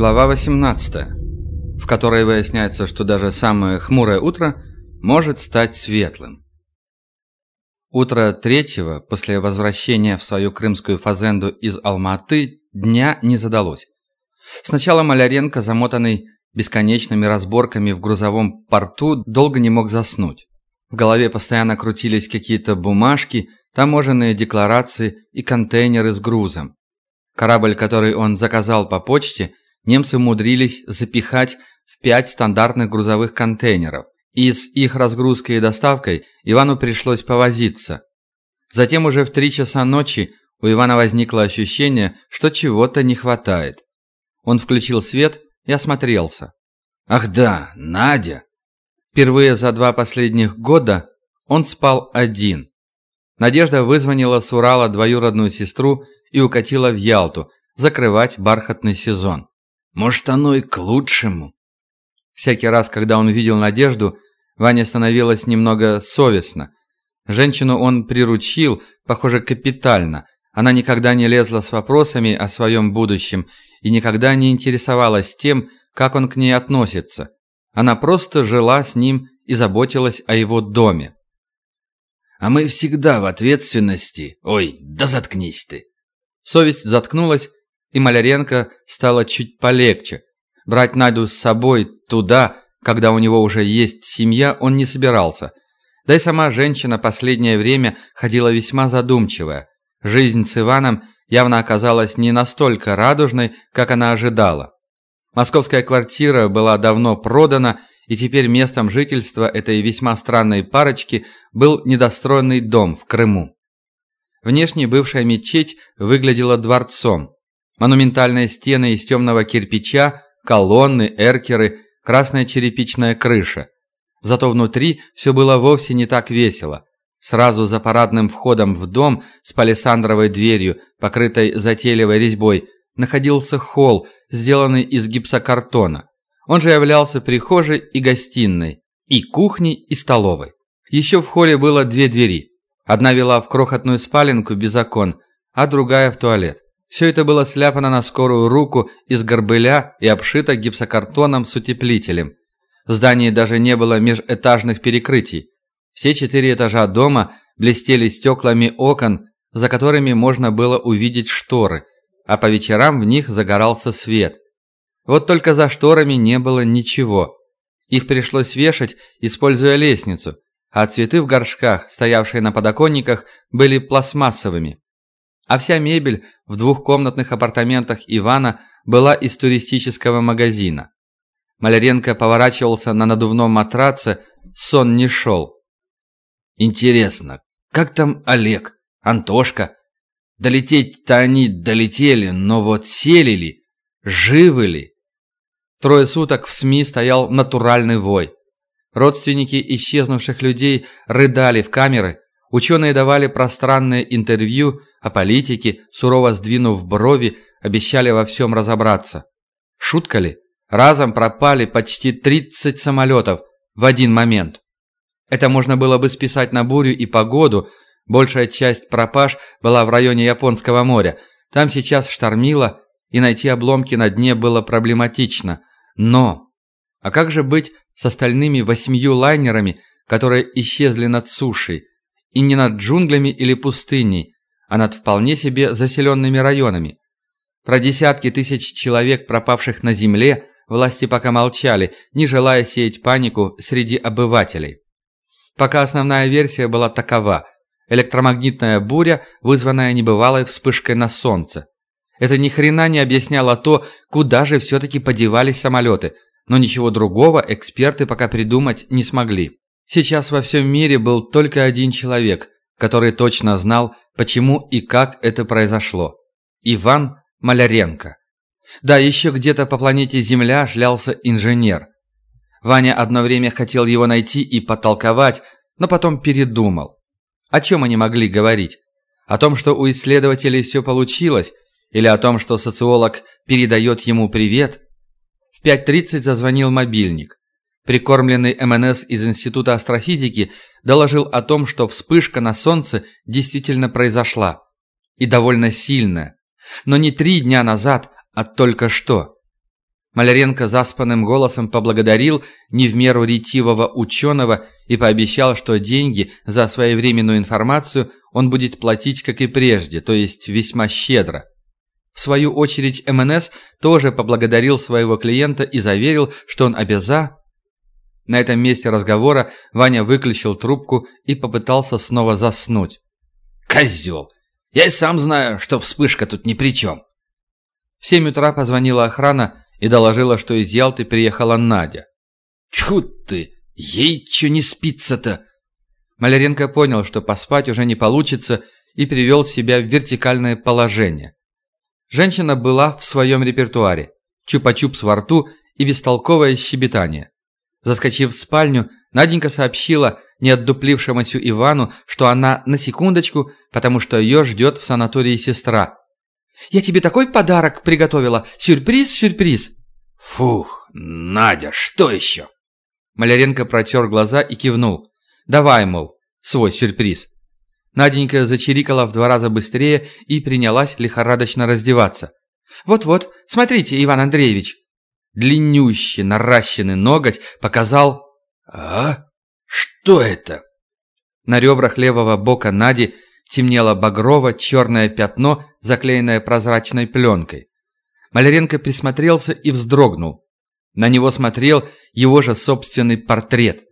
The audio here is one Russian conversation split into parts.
Глава 18, в которой выясняется, что даже самое хмурое утро может стать светлым. Утро третьего, после возвращения в свою крымскую фазенду из Алматы, дня не задалось. Сначала Маляренко, замотанный бесконечными разборками в грузовом порту, долго не мог заснуть. В голове постоянно крутились какие-то бумажки, таможенные декларации и контейнеры с грузом. Корабль, который он заказал по почте, немцы умудрились запихать в пять стандартных грузовых контейнеров, и с их разгрузкой и доставкой Ивану пришлось повозиться. Затем уже в три часа ночи у Ивана возникло ощущение, что чего-то не хватает. Он включил свет и осмотрелся. «Ах да, Надя!» Впервые за два последних года он спал один. Надежда вызвонила с Урала двоюродную сестру и укатила в Ялту закрывать бархатный сезон. Может, оно и к лучшему. Всякий раз, когда он видел Надежду, Ване становилось немного совестно. Женщину он приручил, похоже, капитально. Она никогда не лезла с вопросами о своем будущем и никогда не интересовалась тем, как он к ней относится. Она просто жила с ним и заботилась о его доме. «А мы всегда в ответственности. Ой, да заткнись ты!» Совесть заткнулась, и Маляренко стало чуть полегче. Брать Надю с собой туда, когда у него уже есть семья, он не собирался. Да и сама женщина последнее время ходила весьма задумчивая. Жизнь с Иваном явно оказалась не настолько радужной, как она ожидала. Московская квартира была давно продана, и теперь местом жительства этой весьма странной парочки был недостроенный дом в Крыму. Внешне бывшая мечеть выглядела дворцом. Монументальные стены из темного кирпича, колонны, эркеры, красная черепичная крыша. Зато внутри все было вовсе не так весело. Сразу за парадным входом в дом с палисандровой дверью, покрытой затейливой резьбой, находился холл, сделанный из гипсокартона. Он же являлся прихожей и гостиной, и кухней, и столовой. Еще в холле было две двери. Одна вела в крохотную спаленку без окон, а другая в туалет. Все это было сляпано на скорую руку из горбыля и обшито гипсокартоном с утеплителем. В здании даже не было межэтажных перекрытий. Все четыре этажа дома блестели стеклами окон, за которыми можно было увидеть шторы, а по вечерам в них загорался свет. Вот только за шторами не было ничего. Их пришлось вешать, используя лестницу – а цветы в горшках, стоявшие на подоконниках, были пластмассовыми. А вся мебель в двухкомнатных апартаментах Ивана была из туристического магазина. Маляренко поворачивался на надувном матраце, сон не шел. «Интересно, как там Олег, Антошка? Долететь-то они долетели, но вот сели ли? Живы ли?» Трое суток в СМИ стоял натуральный вой. Родственники исчезнувших людей рыдали в камеры, ученые давали пространное интервью, а политики, сурово сдвинув брови, обещали во всем разобраться. Шутка ли? Разом пропали почти 30 самолетов в один момент. Это можно было бы списать на бурю и погоду, большая часть пропаж была в районе Японского моря. Там сейчас штормило, и найти обломки на дне было проблематично. Но... А как же быть с остальными восьмью лайнерами, которые исчезли над сушей, и не над джунглями или пустыней, а над вполне себе заселенными районами. Про десятки тысяч человек, пропавших на земле, власти пока молчали, не желая сеять панику среди обывателей. Пока основная версия была такова – электромагнитная буря, вызванная небывалой вспышкой на Солнце. Это ни хрена не объясняло то, куда же все-таки подевались самолеты – но ничего другого эксперты пока придумать не смогли. Сейчас во всем мире был только один человек, который точно знал, почему и как это произошло. Иван Маляренко. Да, еще где-то по планете Земля шлялся инженер. Ваня одно время хотел его найти и потолковать, но потом передумал. О чем они могли говорить? О том, что у исследователей все получилось? Или о том, что социолог передает ему привет? В 5.30 зазвонил мобильник. Прикормленный МНС из Института астрофизики доложил о том, что вспышка на Солнце действительно произошла. И довольно сильная. Но не три дня назад, а только что. Маляренко заспанным голосом поблагодарил не в меру ретивого ученого и пообещал, что деньги за своевременную информацию он будет платить, как и прежде, то есть весьма щедро. В свою очередь МНС тоже поблагодарил своего клиента и заверил, что он обяза... На этом месте разговора Ваня выключил трубку и попытался снова заснуть. «Козел! Я и сам знаю, что вспышка тут ни при чем!» В семь утра позвонила охрана и доложила, что из Ялты приехала Надя. «Тьфу ты! Ей что не спится-то?» Маляренко понял, что поспать уже не получится, и привел себя в вертикальное положение. Женщина была в своем репертуаре. Чупа-чупс во рту и бестолковое щебетание. Заскочив в спальню, Наденька сообщила неотдуплившемуся Ивану, что она на секундочку, потому что ее ждет в санатории сестра. «Я тебе такой подарок приготовила! Сюрприз, сюрприз!» «Фух, Надя, что еще?» Маляренко протер глаза и кивнул. «Давай, мол, свой сюрприз». Наденька зачирикала в два раза быстрее и принялась лихорадочно раздеваться. «Вот-вот, смотрите, Иван Андреевич!» Длиннющий, наращенный ноготь показал... «А? Что это?» На ребрах левого бока Нади темнело багрово-черное пятно, заклеенное прозрачной пленкой. Маляренко присмотрелся и вздрогнул. На него смотрел его же собственный портрет.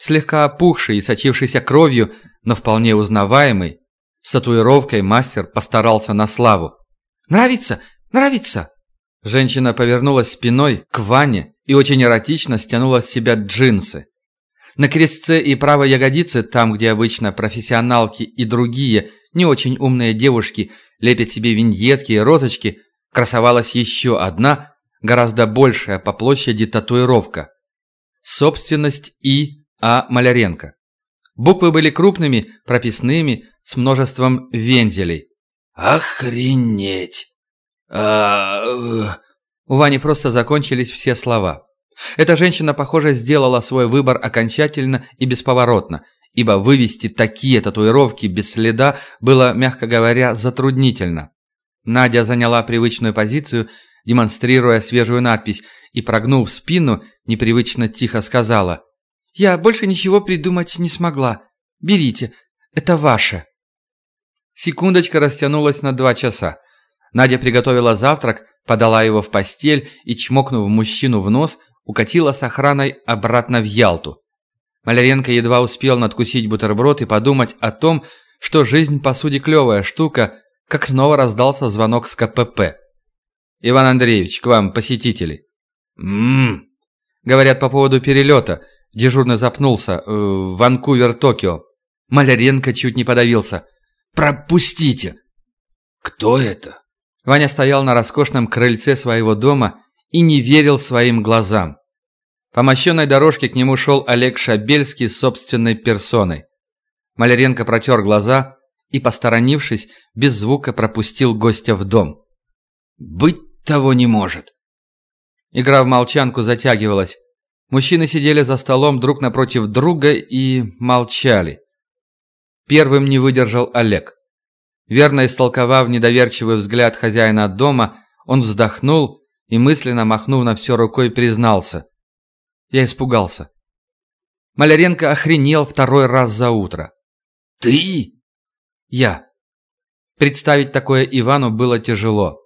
Слегка опухший и сочившийся кровью, но вполне узнаваемый. С татуировкой мастер постарался на славу. «Нравится? Нравится?» Женщина повернулась спиной к Ване и очень эротично стянула с себя джинсы. На крестце и правой ягодице, там, где обычно профессионалки и другие, не очень умные девушки лепят себе виньетки и розочки, красовалась еще одна, гораздо большая по площади татуировка. Собственность И. А. Маляренко. Буквы были крупными, прописными, с множеством вензелей. «Охренеть!» А... Э, у Вани просто закончились все слова. Эта женщина, похоже, сделала свой выбор окончательно и бесповоротно, ибо вывести такие татуировки без следа было, мягко говоря, затруднительно. Надя заняла привычную позицию, демонстрируя свежую надпись, и, прогнув спину, непривычно тихо сказала «Я больше ничего придумать не смогла. Берите, это ваше». Секундочка растянулась на два часа. Надя приготовила завтрак, подала его в постель и, чмокнув мужчину в нос, укатила с охраной обратно в Ялту. Маляренко едва успел надкусить бутерброд и подумать о том, что жизнь по сути клевая штука, как снова раздался звонок с КПП. «Иван Андреевич, к вам посетители». «Ммм». Говорят по поводу перелета. Дежурный запнулся. Э, Ванкувер, Токио. Маляренко чуть не подавился. «Пропустите!» «Кто это?» Ваня стоял на роскошном крыльце своего дома и не верил своим глазам. По мощенной дорожке к нему шел Олег Шабельский собственной персоной. Маляренко протер глаза и, посторонившись, без звука пропустил гостя в дом. «Быть того не может!» Игра в молчанку затягивалась. Мужчины сидели за столом друг напротив друга и молчали. Первым не выдержал Олег. Верно истолковав недоверчивый взгляд хозяина дома, он вздохнул и, мысленно махнув на все рукой, признался. Я испугался. Маляренко охренел второй раз за утро. «Ты?» «Я». Представить такое Ивану было тяжело.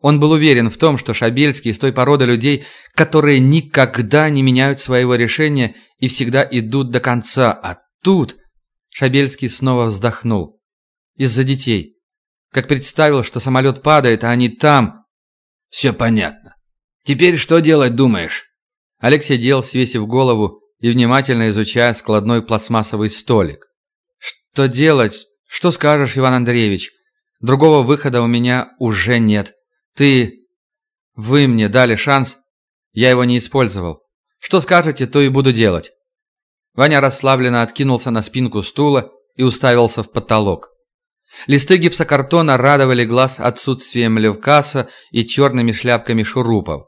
Он был уверен в том, что Шабельский из той породы людей, которые никогда не меняют своего решения и всегда идут до конца, а тут... Шабельский снова вздохнул. Из-за детей. Как представил, что самолет падает, а они там... Все понятно. Теперь что делать думаешь? Олег сидел, свесив голову и внимательно изучая складной пластмассовый столик. Что делать? Что скажешь, Иван Андреевич? Другого выхода у меня уже нет. Ты... Вы мне дали шанс, я его не использовал. Что скажете, то и буду делать. Ваня расслабленно откинулся на спинку стула и уставился в потолок. Листы гипсокартона радовали глаз отсутствием левкаса и черными шляпками шурупов.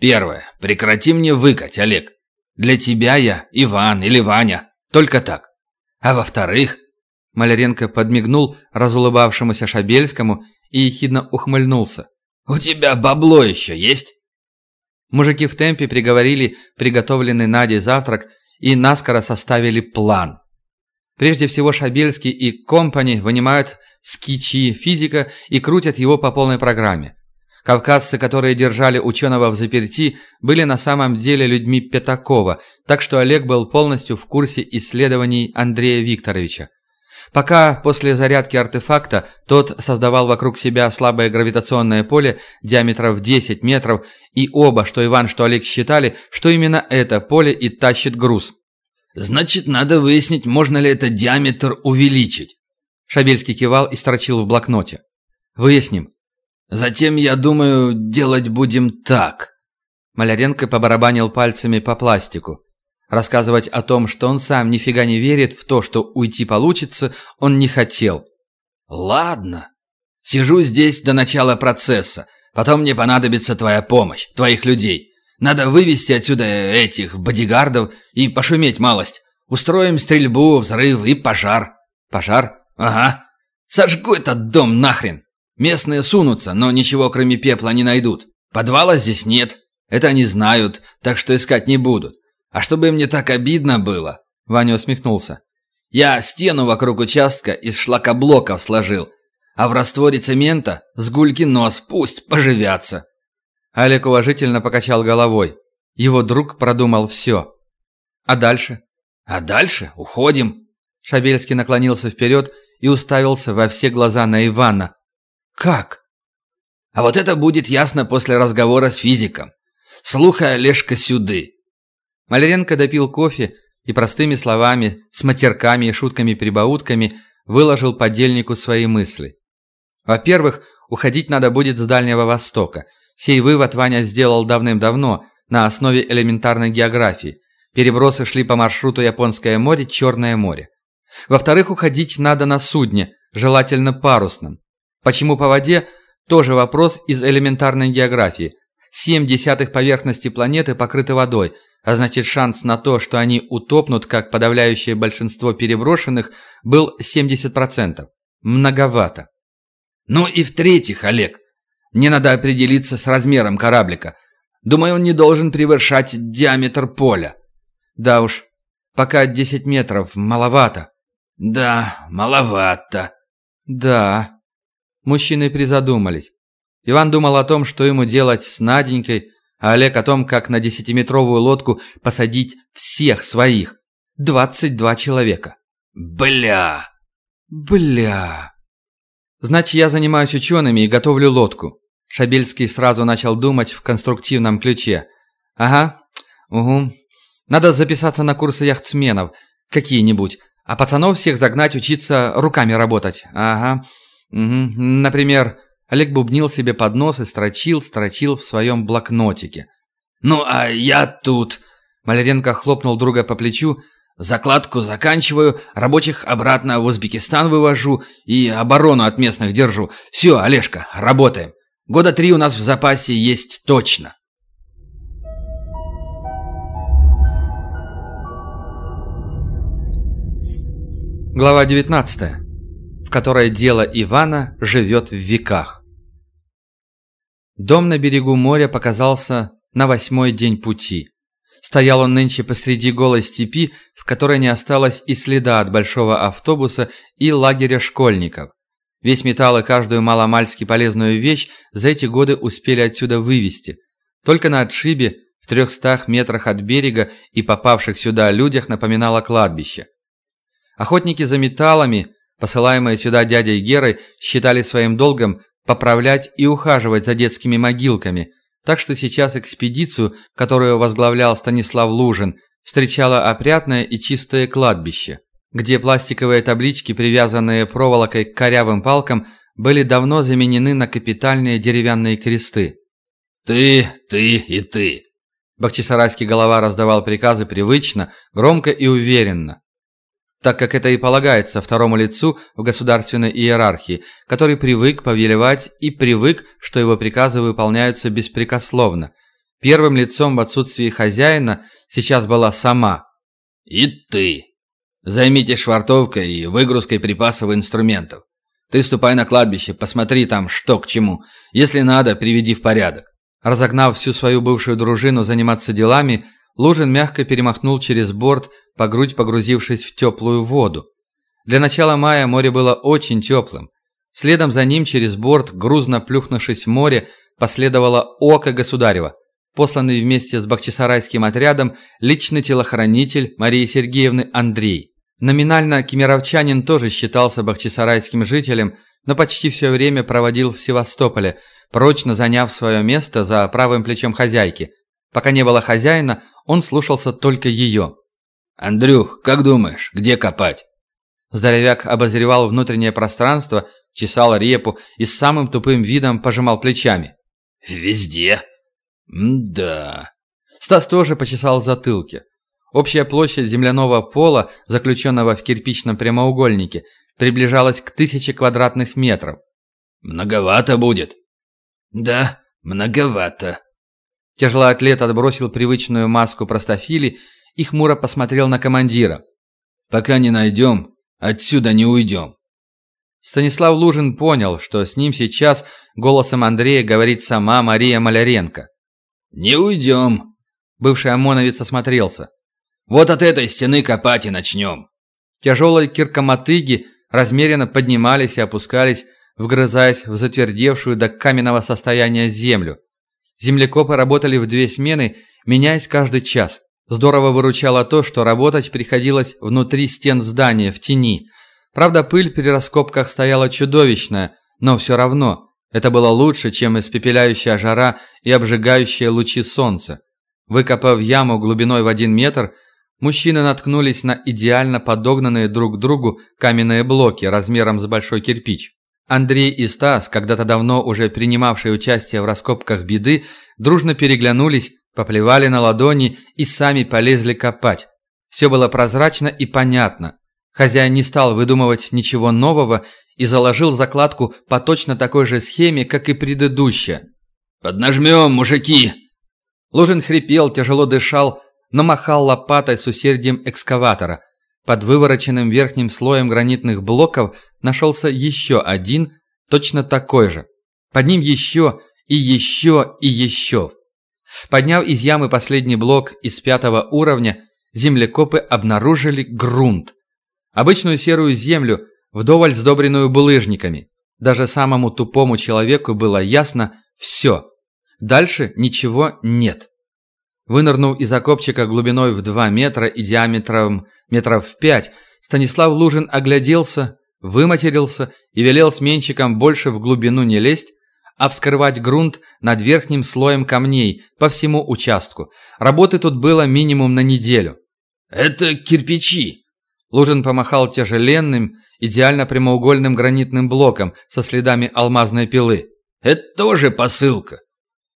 «Первое. Прекрати мне выкать, Олег. Для тебя я Иван или Ваня. Только так. А во-вторых...» Маляренко подмигнул разулыбавшемуся Шабельскому и ехидно ухмыльнулся. «У тебя бабло еще есть?» Мужики в темпе приговорили приготовленный Надей завтрак и наскоро составили план. Прежде всего Шабельский и компани вынимают скичи физика и крутят его по полной программе. Кавказцы, которые держали ученого в заперти, были на самом деле людьми Пятакова, так что Олег был полностью в курсе исследований Андрея Викторовича. Пока после зарядки артефакта тот создавал вокруг себя слабое гравитационное поле диаметром в 10 метров, и оба, что Иван, что Олег считали, что именно это поле и тащит груз. «Значит, надо выяснить, можно ли этот диаметр увеличить». Шабельский кивал и строчил в блокноте. «Выясним». «Затем, я думаю, делать будем так». Маляренко побарабанил пальцами по пластику. Рассказывать о том, что он сам нифига не верит в то, что уйти получится, он не хотел. «Ладно. Сижу здесь до начала процесса. Потом мне понадобится твоя помощь, твоих людей. Надо вывести отсюда этих бодигардов и пошуметь малость. Устроим стрельбу, взрыв и пожар». «Пожар?» «Ага. Сожгу этот дом нахрен. Местные сунутся, но ничего кроме пепла не найдут. Подвала здесь нет. Это они знают, так что искать не будут. А чтобы мне так обидно было, Ваня усмехнулся. Я стену вокруг участка из шлакоблоков сложил, а в растворе цемента с гульки нос пусть поживятся. Олег уважительно покачал головой. Его друг продумал все. А дальше? А дальше уходим. Шабельский наклонился вперед и уставился во все глаза на Ивана. Как? А вот это будет ясно после разговора с физиком. Слухай, Олежка, сюды. Маляренко допил кофе и простыми словами, с матерками и шутками-прибаутками выложил подельнику свои мысли. Во-первых, уходить надо будет с Дальнего Востока. Сей вывод Ваня сделал давным-давно, на основе элементарной географии. Перебросы шли по маршруту Японское море, Черное море. Во-вторых, уходить надо на судне, желательно парусном. Почему по воде? Тоже вопрос из элементарной географии. Семь десятых поверхности планеты покрыты водой – а значит шанс на то, что они утопнут, как подавляющее большинство переброшенных, был 70%. Многовато. Ну и в-третьих, Олег, мне надо определиться с размером кораблика. Думаю, он не должен превышать диаметр поля. Да уж, пока 10 метров маловато. Да, маловато. Да. Мужчины призадумались. Иван думал о том, что ему делать с Наденькой, а Олег о том, как на десятиметровую лодку посадить всех своих. Двадцать два человека. Бля! Бля! Значит, я занимаюсь учеными и готовлю лодку. Шабельский сразу начал думать в конструктивном ключе. Ага, угу. Надо записаться на курсы яхтсменов. Какие-нибудь. А пацанов всех загнать учиться руками работать. Ага. Угу. Например, Олег бубнил себе под нос и строчил, строчил в своем блокнотике. «Ну, а я тут...» Маляренко хлопнул друга по плечу. «Закладку заканчиваю, рабочих обратно в Узбекистан вывожу и оборону от местных держу. Все, Олежка, работаем. Года три у нас в запасе есть точно». Глава 19, в которой дело Ивана живет в веках. Дом на берегу моря показался на восьмой день пути. Стоял он нынче посреди голой степи, в которой не осталось и следа от большого автобуса и лагеря школьников. Весь металл и каждую маломальски полезную вещь за эти годы успели отсюда вывести. Только на отшибе, в трехстах метрах от берега и попавших сюда людях напоминало кладбище. Охотники за металлами, посылаемые сюда дядей Герой, считали своим долгом поправлять и ухаживать за детскими могилками, так что сейчас экспедицию, которую возглавлял Станислав Лужин, встречало опрятное и чистое кладбище, где пластиковые таблички, привязанные проволокой к корявым палкам, были давно заменены на капитальные деревянные кресты. «Ты, ты и ты!» Бахчисарайский голова раздавал приказы привычно, громко и уверенно так как это и полагается второму лицу в государственной иерархии, который привык повелевать и привык, что его приказы выполняются беспрекословно. Первым лицом в отсутствии хозяина сейчас была сама. «И ты. Займите швартовкой и выгрузкой припасов и инструментов. Ты ступай на кладбище, посмотри там, что к чему. Если надо, приведи в порядок. Разогнав всю свою бывшую дружину заниматься делами, Лужин мягко перемахнул через борт, по грудь погрузившись в теплую воду. Для начала мая море было очень теплым. Следом за ним через борт, грузно плюхнувшись в море, последовало око государева, посланный вместе с бахчисарайским отрядом личный телохранитель Марии Сергеевны Андрей. Номинально кемеровчанин тоже считался бахчисарайским жителем, но почти все время проводил в Севастополе, прочно заняв свое место за правым плечом хозяйки. Пока не было хозяина, он слушался только ее. «Андрюх, как думаешь, где копать?» Здоровяк обозревал внутреннее пространство, чесал репу и с самым тупым видом пожимал плечами. «Везде». «М-да». Стас тоже почесал затылки. Общая площадь земляного пола, заключенного в кирпичном прямоугольнике, приближалась к тысяче квадратных метров. «Многовато будет». «Да, многовато». Тяжелоатлет отбросил привычную маску простофили и хмуро посмотрел на командира. «Пока не найдем, отсюда не уйдем». Станислав Лужин понял, что с ним сейчас голосом Андрея говорит сама Мария Маляренко. «Не уйдем», — бывший ОМОНовец осмотрелся. «Вот от этой стены копать и начнем». Тяжелые киркомотыги размеренно поднимались и опускались, вгрызаясь в затвердевшую до каменного состояния землю. Землекопы работали в две смены, меняясь каждый час. Здорово выручало то, что работать приходилось внутри стен здания, в тени. Правда, пыль при раскопках стояла чудовищная, но все равно это было лучше, чем испепеляющая жара и обжигающие лучи солнца. Выкопав яму глубиной в один метр, мужчины наткнулись на идеально подогнанные друг к другу каменные блоки размером с большой кирпич. Андрей и Стас, когда-то давно уже принимавшие участие в раскопках беды, дружно переглянулись, поплевали на ладони и сами полезли копать. Все было прозрачно и понятно. Хозяин не стал выдумывать ничего нового и заложил закладку по точно такой же схеме, как и предыдущая. «Поднажмем, мужики!» Лужин хрипел, тяжело дышал, но махал лопатой с усердием экскаватора. Под вывороченным верхним слоем гранитных блоков нашелся еще один, точно такой же. Под ним еще и еще и еще. Подняв из ямы последний блок из пятого уровня, землекопы обнаружили грунт. Обычную серую землю, вдоволь сдобренную булыжниками. Даже самому тупому человеку было ясно все. Дальше ничего нет. Вынырнув из окопчика глубиной в 2 метра и диаметром метров в 5, Станислав Лужин огляделся, выматерился и велел сменщикам больше в глубину не лезть, а вскрывать грунт над верхним слоем камней по всему участку. Работы тут было минимум на неделю. «Это кирпичи!» Лужин помахал тяжеленным, идеально прямоугольным гранитным блоком со следами алмазной пилы. «Это тоже посылка.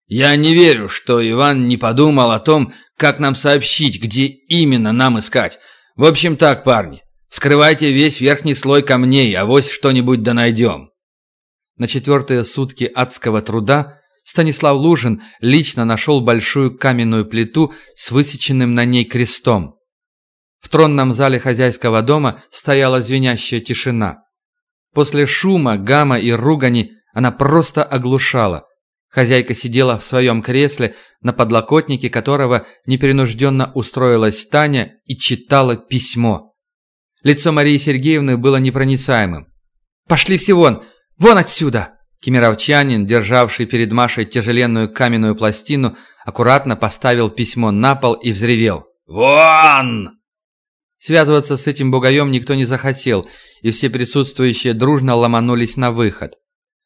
Я не верю, что Иван не подумал о том, как нам сообщить, где именно нам искать. В общем так, парни, вскрывайте весь верхний слой камней, а вось что-нибудь да найдем». На четвертые сутки адского труда Станислав Лужин лично нашел большую каменную плиту с высеченным на ней крестом. В тронном зале хозяйского дома стояла звенящая тишина. После шума, гамма и ругани она просто оглушала. Хозяйка сидела в своем кресле, на подлокотнике которого непринужденно устроилась Таня и читала письмо. Лицо Марии Сергеевны было непроницаемым. «Пошли все вон! Вон отсюда!» Кемеровчанин, державший перед Машей тяжеленную каменную пластину, аккуратно поставил письмо на пол и взревел. «Вон!» Связываться с этим бугаем никто не захотел, и все присутствующие дружно ломанулись на выход.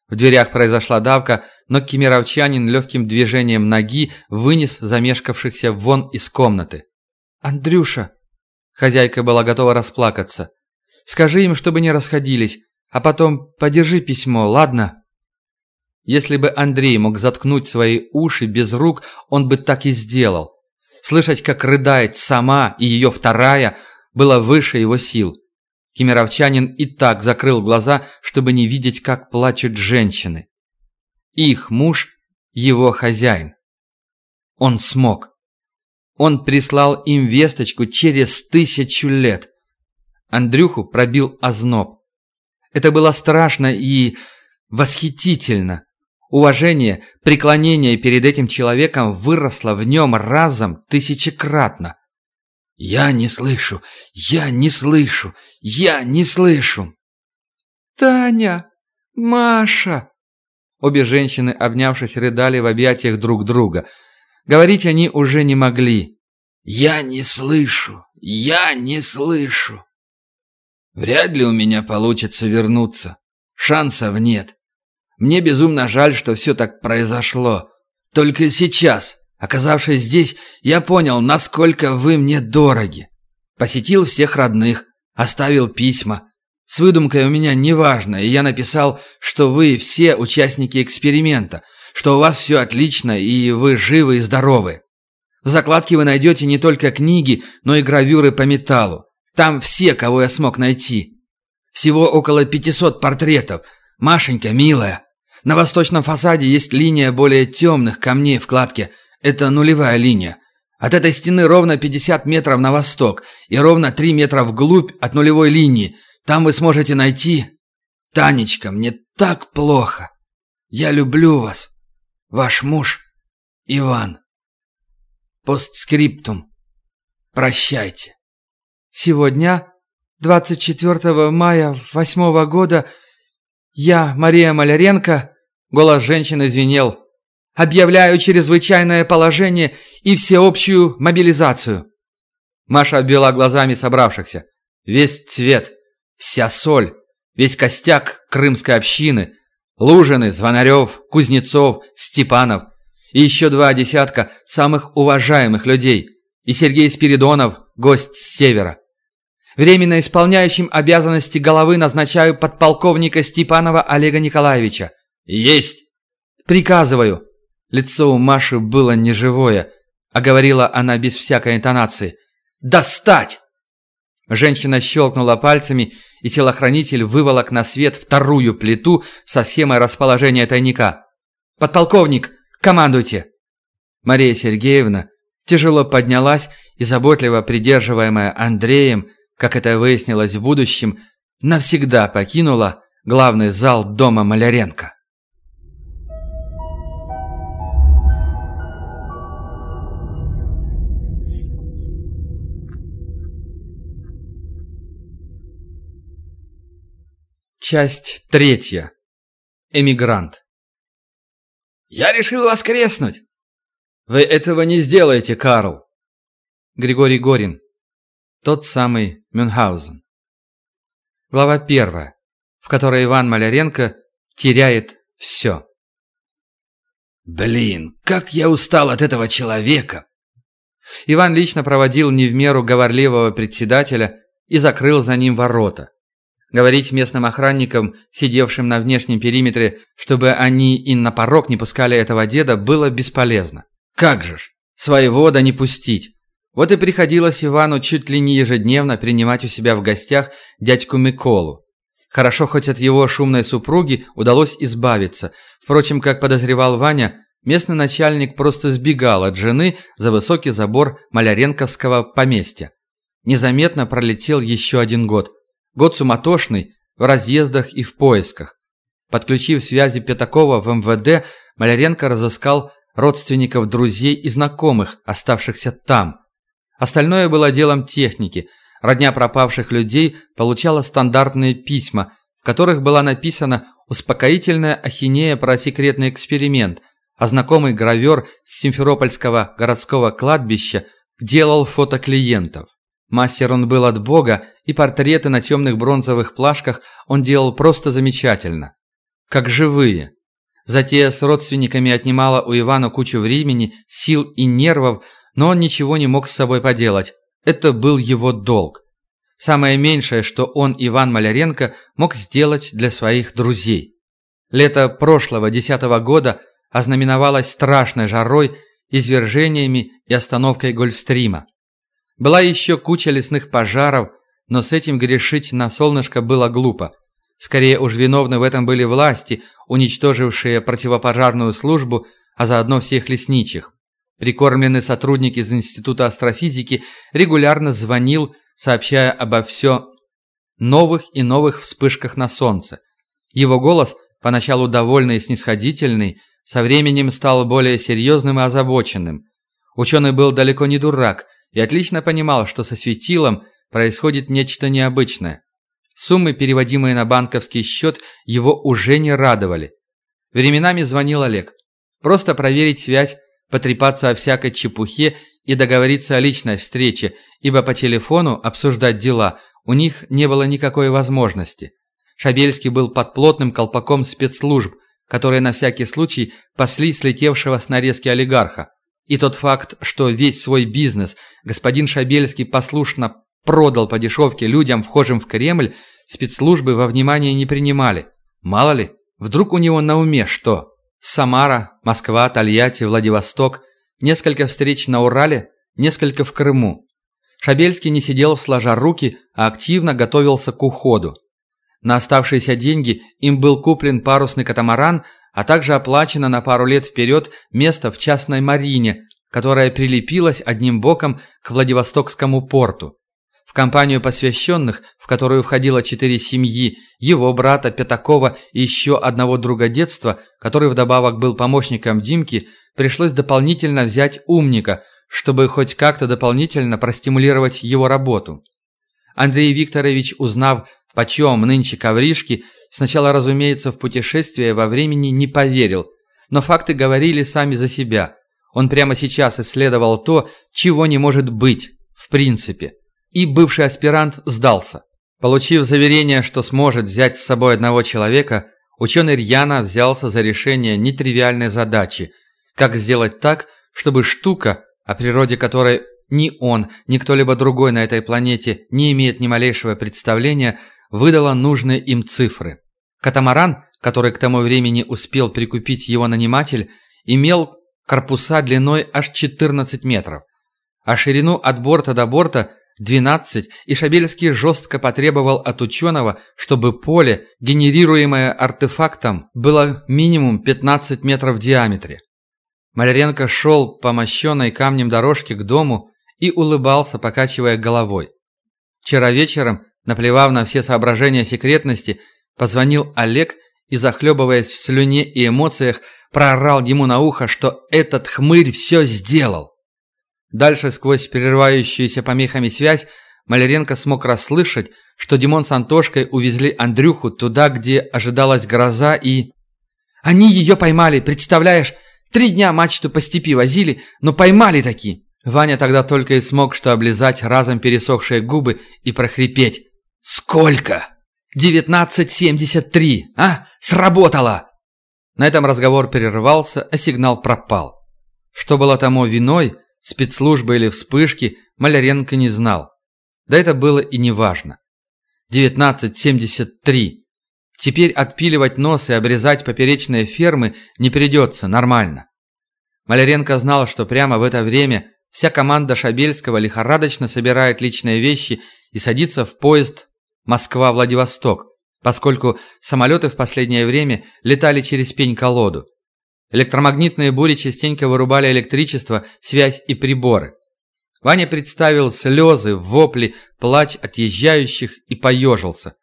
В дверях произошла давка, но кемеровчанин легким движением ноги вынес замешкавшихся вон из комнаты. «Андрюша!» Хозяйка была готова расплакаться. «Скажи им, чтобы не расходились, а потом подержи письмо, ладно?» Если бы Андрей мог заткнуть свои уши без рук, он бы так и сделал. Слышать, как рыдает сама и ее вторая, было выше его сил. Кемеровчанин и так закрыл глаза, чтобы не видеть, как плачут женщины. Их муж – его хозяин. Он смог. Он прислал им весточку через тысячу лет. Андрюху пробил озноб. Это было страшно и восхитительно. Уважение, преклонение перед этим человеком выросло в нем разом тысячекратно. «Я не слышу! Я не слышу! Я не слышу!» «Таня! Маша!» Обе женщины, обнявшись, рыдали в объятиях друг друга. Говорить они уже не могли. «Я не слышу! Я не слышу!» «Вряд ли у меня получится вернуться. Шансов нет. Мне безумно жаль, что все так произошло. Только сейчас, оказавшись здесь, я понял, насколько вы мне дороги. Посетил всех родных, оставил письма. С выдумкой у меня неважно, и я написал, что вы все участники эксперимента, что у вас все отлично, и вы живы и здоровы. В закладке вы найдете не только книги, но и гравюры по металлу. Там все, кого я смог найти. Всего около 500 портретов. Машенька, милая, на восточном фасаде есть линия более темных камней в кладке. Это нулевая линия. От этой стены ровно 50 метров на восток и ровно 3 метра вглубь от нулевой линии. Там вы сможете найти... Танечка, мне так плохо. Я люблю вас. Ваш муж Иван. Постскриптум. Прощайте. Сегодня, 24 мая 8 года, я, Мария Маляренко, Голос женщины звенел. «Объявляю чрезвычайное положение и всеобщую мобилизацию!» Маша обвела глазами собравшихся. Весь цвет, вся соль, весь костяк крымской общины, Лужины, Звонарев, Кузнецов, Степанов и еще два десятка самых уважаемых людей, и Сергей Спиридонов, гость с севера. Временно исполняющим обязанности головы назначаю подполковника Степанова Олега Николаевича. «Есть!» «Приказываю!» Лицо у Маши было неживое, а говорила она без всякой интонации. «Достать!» Женщина щелкнула пальцами, и телохранитель выволок на свет вторую плиту со схемой расположения тайника. «Подполковник, командуйте!» Мария Сергеевна тяжело поднялась и, заботливо придерживаемая Андреем, как это выяснилось в будущем, навсегда покинула главный зал дома Маляренко. Часть третья. Эмигрант. «Я решил воскреснуть!» «Вы этого не сделаете, Карл!» Григорий Горин. Тот самый Мюнхгаузен. Глава первая, в которой Иван Маляренко теряет все. «Блин, как я устал от этого человека!» Иван лично проводил не в меру говорливого председателя и закрыл за ним ворота. Говорить местным охранникам, сидевшим на внешнем периметре, чтобы они и на порог не пускали этого деда, было бесполезно. Как же ж, своего да не пустить. Вот и приходилось Ивану чуть ли не ежедневно принимать у себя в гостях дядьку Миколу. Хорошо, хоть от его шумной супруги удалось избавиться. Впрочем, как подозревал Ваня, местный начальник просто сбегал от жены за высокий забор Маляренковского поместья. Незаметно пролетел еще один год – Год суматошный, в разъездах и в поисках. Подключив связи Пятакова в МВД, Маляренко разыскал родственников, друзей и знакомых, оставшихся там. Остальное было делом техники. Родня пропавших людей получала стандартные письма, в которых была написана успокоительная ахинея про секретный эксперимент, а знакомый гравер с Симферопольского городского кладбища делал фото клиентов. Мастер он был от бога, и портреты на темных бронзовых плашках он делал просто замечательно. Как живые. Затея с родственниками отнимала у Ивана кучу времени, сил и нервов, но он ничего не мог с собой поделать. Это был его долг. Самое меньшее, что он, Иван Маляренко, мог сделать для своих друзей. Лето прошлого десятого года ознаменовалось страшной жарой, извержениями и остановкой Гольфстрима. Была еще куча лесных пожаров, но с этим грешить на солнышко было глупо. Скорее уж виновны в этом были власти, уничтожившие противопожарную службу, а заодно всех лесничих. Прикормленный сотрудник из Института астрофизики регулярно звонил, сообщая обо все новых и новых вспышках на Солнце. Его голос поначалу довольный и снисходительный, со временем стал более серьезным и озабоченным. Ученый был далеко не дурак и отлично понимал, что со светилом происходит нечто необычное. Суммы, переводимые на банковский счет, его уже не радовали. Временами звонил Олег. Просто проверить связь, потрепаться о всякой чепухе и договориться о личной встрече, ибо по телефону обсуждать дела у них не было никакой возможности. Шабельский был под плотным колпаком спецслужб, которые на всякий случай пасли слетевшего с нарезки олигарха. И тот факт, что весь свой бизнес господин Шабельский послушно продал по дешевке людям, вхожим в Кремль, спецслужбы во внимание не принимали. Мало ли, вдруг у него на уме что? Самара, Москва, Тольятти, Владивосток, несколько встреч на Урале, несколько в Крыму. Шабельский не сидел сложа руки, а активно готовился к уходу. На оставшиеся деньги им был куплен парусный катамаран, а также оплачено на пару лет вперед место в частной марине, которая прилепилась одним боком к Владивостокскому порту. Компанию посвященных, в которую входило четыре семьи, его брата Пятакова и еще одного друга детства, который вдобавок был помощником Димки, пришлось дополнительно взять умника, чтобы хоть как-то дополнительно простимулировать его работу. Андрей Викторович, узнав, почем нынче ковришки, сначала, разумеется, в путешествие во времени не поверил, но факты говорили сами за себя. Он прямо сейчас исследовал то, чего не может быть, в принципе. И бывший аспирант сдался. Получив заверение, что сможет взять с собой одного человека, ученый Рьяна взялся за решение нетривиальной задачи – как сделать так, чтобы штука, о природе которой ни он, ни кто-либо другой на этой планете не имеет ни малейшего представления, выдала нужные им цифры. Катамаран, который к тому времени успел прикупить его наниматель, имел корпуса длиной аж 14 метров, а ширину от борта до борта 12, и Шабельский жестко потребовал от ученого, чтобы поле, генерируемое артефактом, было минимум 15 метров в диаметре. Маляренко шел по мощенной камнем дорожке к дому и улыбался, покачивая головой. Вчера вечером Наплевав на все соображения секретности, позвонил Олег и, захлебываясь в слюне и эмоциях, проорал ему на ухо, что этот хмырь все сделал. Дальше, сквозь прерывающуюся помехами связь, Маляренко смог расслышать, что Димон с Антошкой увезли Андрюху туда, где ожидалась гроза, и... «Они ее поймали, представляешь? Три дня мачту по степи возили, но поймали таки!» Ваня тогда только и смог что облизать разом пересохшие губы и прохрипеть. «Сколько?» «Девятнадцать семьдесят три! А? Сработало!» На этом разговор прервался, а сигнал пропал. Что было тому виной, спецслужбы или вспышки, Маляренко не знал. Да это было и не важно. Девятнадцать семьдесят три. Теперь отпиливать нос и обрезать поперечные фермы не придется нормально. Маляренко знал, что прямо в это время вся команда Шабельского лихорадочно собирает личные вещи и садится в поезд Москва-Владивосток, поскольку самолеты в последнее время летали через пень-колоду. Электромагнитные бури частенько вырубали электричество, связь и приборы. Ваня представил слезы, вопли, плач отъезжающих и поежился.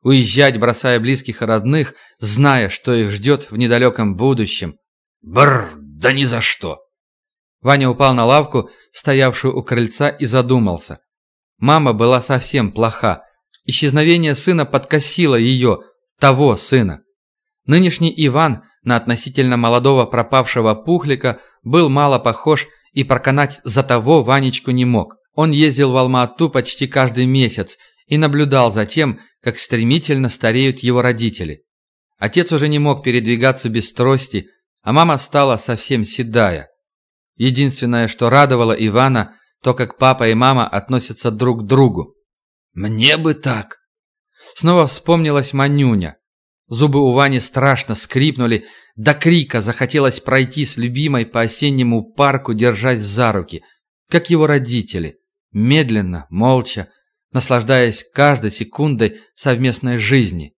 Уезжать, бросая близких и родных, зная, что их ждет в недалеком будущем. Бррр, да ни за что! Ваня упал на лавку, стоявшую у крыльца, и задумался. Мама была совсем плоха. Исчезновение сына подкосило ее, того сына. Нынешний Иван на относительно молодого пропавшего пухлика был мало похож и проканать за того Ванечку не мог. Он ездил в Алма-Ату почти каждый месяц и наблюдал за тем, как стремительно стареют его родители. Отец уже не мог передвигаться без трости, а мама стала совсем седая. Единственное, что радовало Ивана, то, как папа и мама относятся друг к другу. «Мне бы так!» Снова вспомнилась Манюня. Зубы у Вани страшно скрипнули, до крика захотелось пройти с любимой по осеннему парку, держась за руки, как его родители, медленно, молча, наслаждаясь каждой секундой совместной жизни,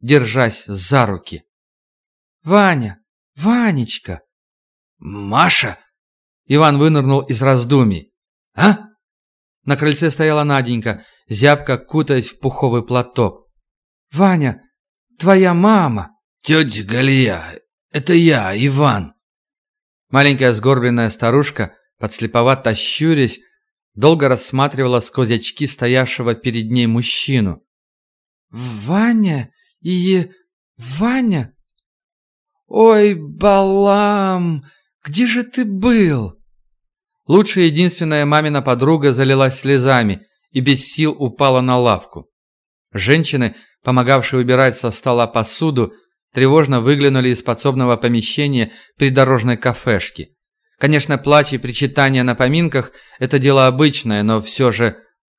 держась за руки. «Ваня! Ванечка!» «Маша!» Иван вынырнул из раздумий. «А?» На крыльце стояла Наденька, зябко кутаясь в пуховый платок. «Ваня, твоя мама! «Тетя Галия, это я, Иван!» Маленькая сгорбленная старушка, подслеповато щурясь, долго рассматривала сквозь очки стоявшего перед ней мужчину. «Ваня и... Ваня? Ой, Балам, где же ты был?» Лучшая единственная мамина подруга залилась слезами и без сил упала на лавку. Женщины, помогавшие убирать со стола посуду, тревожно выглянули из подсобного помещения придорожной кафешки. Конечно, плач и причитания на поминках – это дело обычное, но все же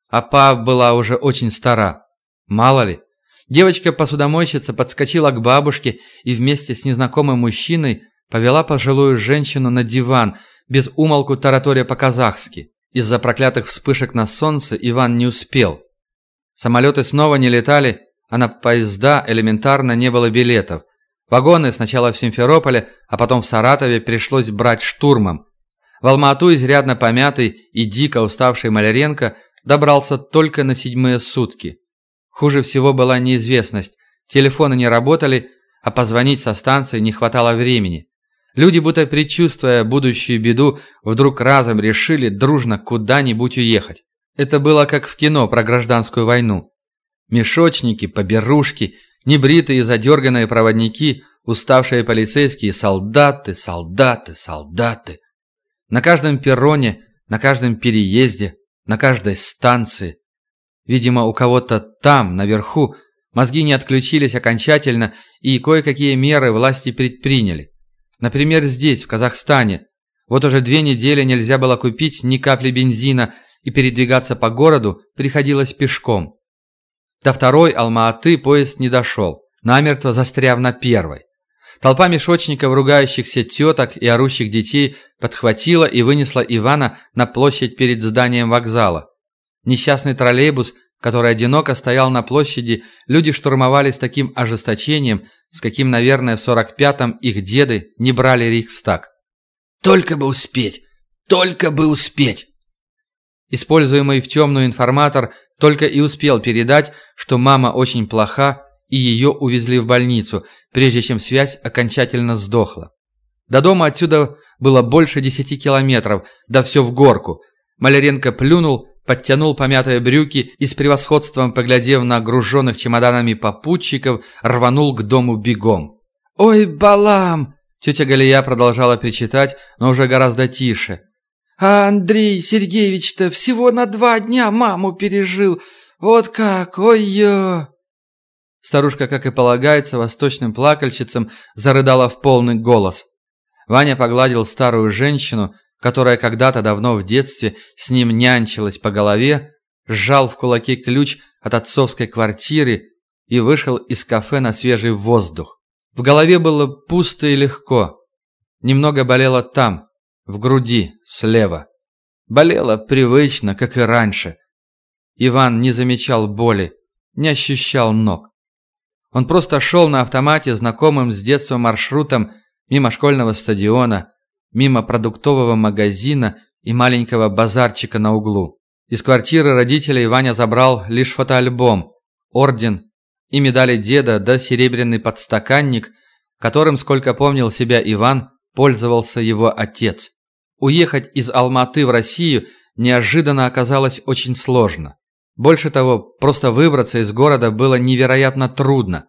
Апа была уже очень стара. Мало ли. Девочка-посудомойщица подскочила к бабушке и вместе с незнакомым мужчиной повела пожилую женщину на диван, без умолку таратория по-казахски. Из-за проклятых вспышек на солнце Иван не успел. Самолеты снова не летали, а на поезда элементарно не было билетов. Вагоны сначала в Симферополе, а потом в Саратове пришлось брать штурмом. В Алмату изрядно помятый и дико уставший Маляренко добрался только на седьмые сутки. Хуже всего была неизвестность. Телефоны не работали, а позвонить со станции не хватало времени. Люди, будто предчувствуя будущую беду, вдруг разом решили дружно куда-нибудь уехать. Это было как в кино про гражданскую войну. Мешочники, поберушки, небритые задерганные проводники, уставшие полицейские, солдаты, солдаты, солдаты. На каждом перроне, на каждом переезде, на каждой станции. Видимо, у кого-то там, наверху, мозги не отключились окончательно, и кое-какие меры власти предприняли. Например, здесь, в Казахстане. Вот уже две недели нельзя было купить ни капли бензина, и передвигаться по городу приходилось пешком. До второй Алма-Аты поезд не дошел, намертво застряв на первой. Толпа мешочников, ругающихся теток и орущих детей подхватила и вынесла Ивана на площадь перед зданием вокзала. Несчастный троллейбус, который одиноко стоял на площади, люди штурмовали с таким ожесточением, с каким, наверное, в 45-м их деды не брали Рейхстаг. «Только бы успеть! Только бы успеть!» Используемый в темную информатор только и успел передать, что мама очень плоха, и ее увезли в больницу, прежде чем связь окончательно сдохла. До дома отсюда было больше десяти километров, да все в горку. Маляренко плюнул, подтянул помятые брюки и с превосходством, поглядев на груженных чемоданами попутчиков, рванул к дому бегом. «Ой, Балам!» Тетя Галия продолжала причитать, но уже гораздо тише. «А Андрей Сергеевич-то всего на два дня маму пережил. Вот как, ой-ё!» Старушка, как и полагается, восточным плакальщицам зарыдала в полный голос. Ваня погладил старую женщину, которая когда-то давно в детстве с ним нянчилась по голове, сжал в кулаке ключ от отцовской квартиры и вышел из кафе на свежий воздух. В голове было пусто и легко. Немного болело там, в груди, слева. Болело привычно, как и раньше. Иван не замечал боли, не ощущал ног. Он просто шел на автомате знакомым с детства маршрутом мимо школьного стадиона, мимо продуктового магазина и маленького базарчика на углу. Из квартиры родителей Ваня забрал лишь фотоальбом, орден и медали деда да серебряный подстаканник, которым, сколько помнил себя Иван, пользовался его отец. Уехать из Алматы в Россию неожиданно оказалось очень сложно. Больше того, просто выбраться из города было невероятно трудно.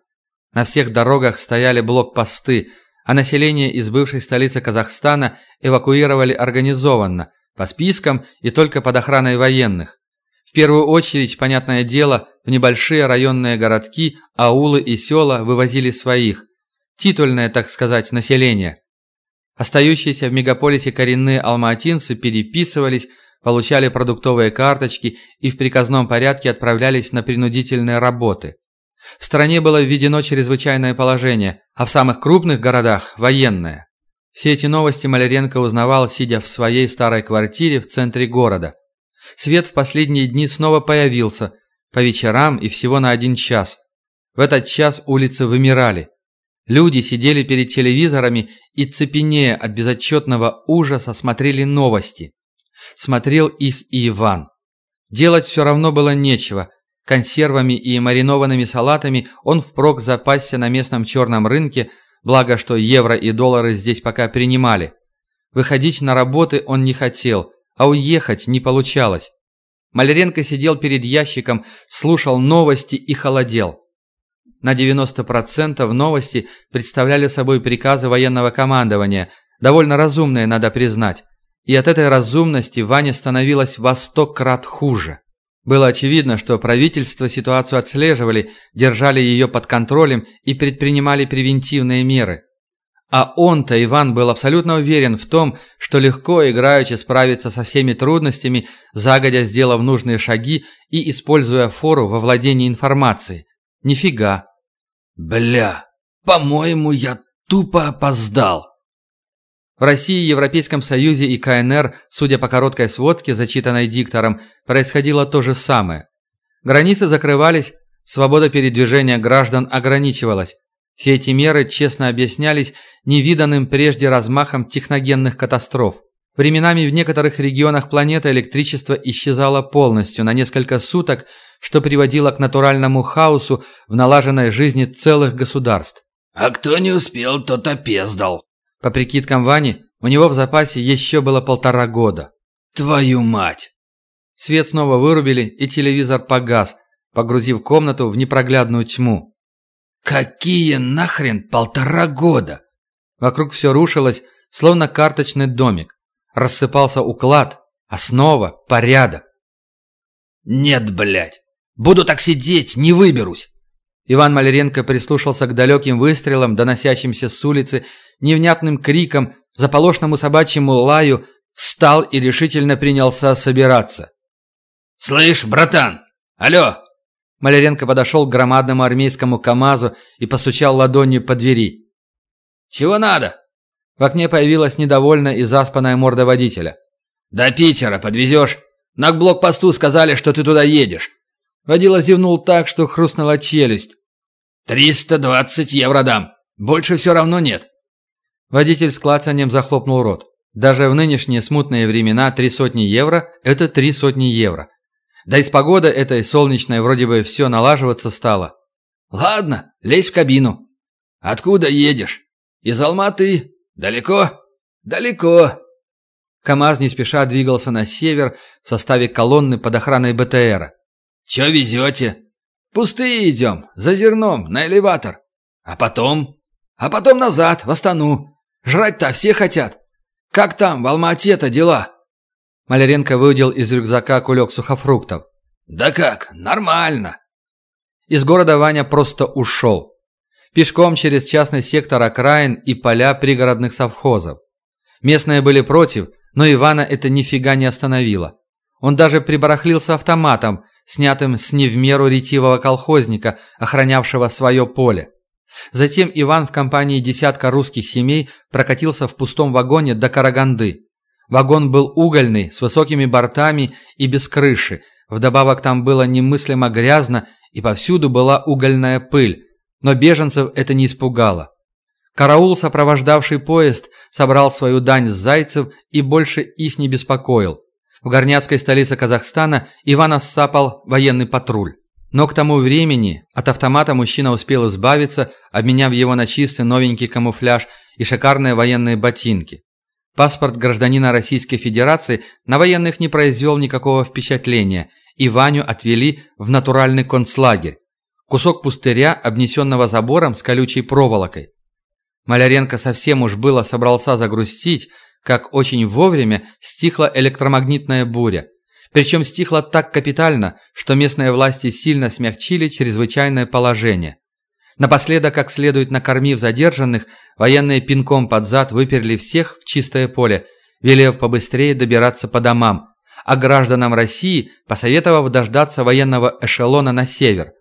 На всех дорогах стояли блокпосты, а население из бывшей столицы Казахстана эвакуировали организованно, по спискам и только под охраной военных. В первую очередь, понятное дело, в небольшие районные городки, аулы и села вывозили своих. Титульное, так сказать, население. Остающиеся в мегаполисе коренные алматинцы переписывались, получали продуктовые карточки и в приказном порядке отправлялись на принудительные работы. В стране было введено чрезвычайное положение, а в самых крупных городах – военное. Все эти новости Маляренко узнавал, сидя в своей старой квартире в центре города. Свет в последние дни снова появился, по вечерам и всего на один час. В этот час улицы вымирали. Люди сидели перед телевизорами и, цепенея от безотчетного ужаса, смотрели новости. Смотрел их и Иван. Делать все равно было нечего. Консервами и маринованными салатами он впрок запасся на местном черном рынке, благо что евро и доллары здесь пока принимали. Выходить на работы он не хотел, а уехать не получалось. Маляренко сидел перед ящиком, слушал новости и холодел. На 90% новости представляли собой приказы военного командования, довольно разумные, надо признать. И от этой разумности Ване становилось во сто крат хуже. Было очевидно, что правительство ситуацию отслеживали, держали ее под контролем и предпринимали превентивные меры. А он-то, Иван, был абсолютно уверен в том, что легко играючи справится со всеми трудностями, загодя сделав нужные шаги и используя фору во владении информацией. Нифига. Бля, по-моему, я тупо опоздал. В России, Европейском Союзе и КНР, судя по короткой сводке, зачитанной диктором, происходило то же самое. Границы закрывались, свобода передвижения граждан ограничивалась. Все эти меры честно объяснялись невиданным прежде размахом техногенных катастроф. Временами в некоторых регионах планеты электричество исчезало полностью на несколько суток, что приводило к натуральному хаосу в налаженной жизни целых государств. «А кто не успел, тот опездал», по прикидкам Вани, у него в запасе еще было полтора года. «Твою мать!» Свет снова вырубили, и телевизор погас, погрузив комнату в непроглядную тьму. «Какие нахрен полтора года?» Вокруг все рушилось, словно карточный домик. Рассыпался уклад, основа, порядок. «Нет, блядь! Буду так сидеть, не выберусь!» Иван Маляренко прислушался к далеким выстрелам, доносящимся с улицы, невнятным криком, заполошному собачьему лаю, встал и решительно принялся собираться. «Слышь, братан! Алло!» Маляренко подошел к громадному армейскому КАМАЗу и постучал ладонью по двери. «Чего надо?» В окне появилась недовольная и заспанная морда водителя. «До Питера подвезешь? На блокпосту сказали, что ты туда едешь». Водила зевнул так, что хрустнула челюсть. «Триста двадцать евро дам. Больше все равно нет». Водитель с клацанием захлопнул рот. Даже в нынешние смутные времена три сотни евро – это три сотни евро. Да и с погодой этой солнечной вроде бы все налаживаться стало. «Ладно, лезь в кабину». «Откуда едешь?» «Из Алматы. Далеко?» «Далеко». КамАЗ не спеша двигался на север в составе колонны под охраной БТРа. «Че везете?» «Пустые идем, за зерном, на элеватор». «А потом?» «А потом назад, в Астану. Жрать-то все хотят. Как там, в Алма-Ате-то дела?» Маляренко выудил из рюкзака кулек сухофруктов. «Да как, нормально». Из города Ваня просто ушел. Пешком через частный сектор окраин и поля пригородных совхозов. Местные были против, но Ивана это нифига не остановило. Он даже прибарахлился автоматом, снятым с не в меру ретивого колхозника, охранявшего свое поле. Затем Иван в компании десятка русских семей прокатился в пустом вагоне до Караганды. Вагон был угольный, с высокими бортами и без крыши. Вдобавок там было немыслимо грязно, и повсюду была угольная пыль. Но беженцев это не испугало. Караул, сопровождавший поезд, собрал свою дань с зайцев и больше их не беспокоил. В горняцкой столице Казахстана Ивана сцапал военный патруль. Но к тому времени от автомата мужчина успел избавиться, обменяв его на чистый новенький камуфляж и шикарные военные ботинки. Паспорт гражданина Российской Федерации на военных не произвел никакого впечатления, и Ваню отвели в натуральный концлагерь. Кусок пустыря, обнесенного забором с колючей проволокой. Маляренко совсем уж было собрался загрустить, как очень вовремя стихла электромагнитная буря. Причем стихла так капитально, что местные власти сильно смягчили чрезвычайное положение. Напоследок, как следует накормив задержанных, военные пинком под зад выперли всех в чистое поле, велев побыстрее добираться по домам, а гражданам России посоветовав дождаться военного эшелона на север.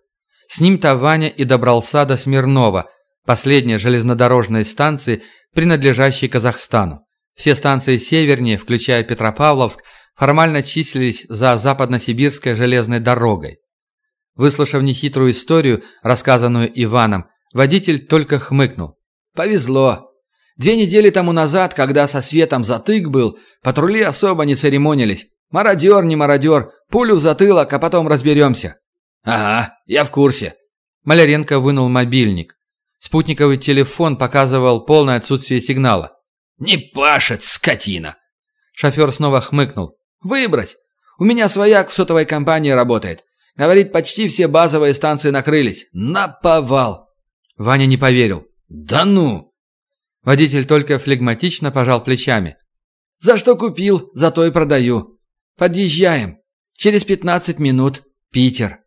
С ним-то Ваня и добрался до Смирнова, последней железнодорожной станции, принадлежащей Казахстану. Все станции севернее, включая Петропавловск, формально числились за западносибирской железной дорогой. Выслушав нехитрую историю, рассказанную Иваном, водитель только хмыкнул. «Повезло. Две недели тому назад, когда со светом затык был, патрули особо не церемонились. Мародер, не мародер, пулю в затылок, а потом разберемся». «Ага, я в курсе». Маляренко вынул мобильник. Спутниковый телефон показывал полное отсутствие сигнала. «Не пашет, скотина!» Шофер снова хмыкнул. «Выбрать! У меня свояк в сотовой компании работает. Говорит, почти все базовые станции накрылись. Наповал!» Ваня не поверил. «Да ну!» Водитель только флегматично пожал плечами. «За что купил, за то и продаю. Подъезжаем. Через пятнадцать минут. Питер».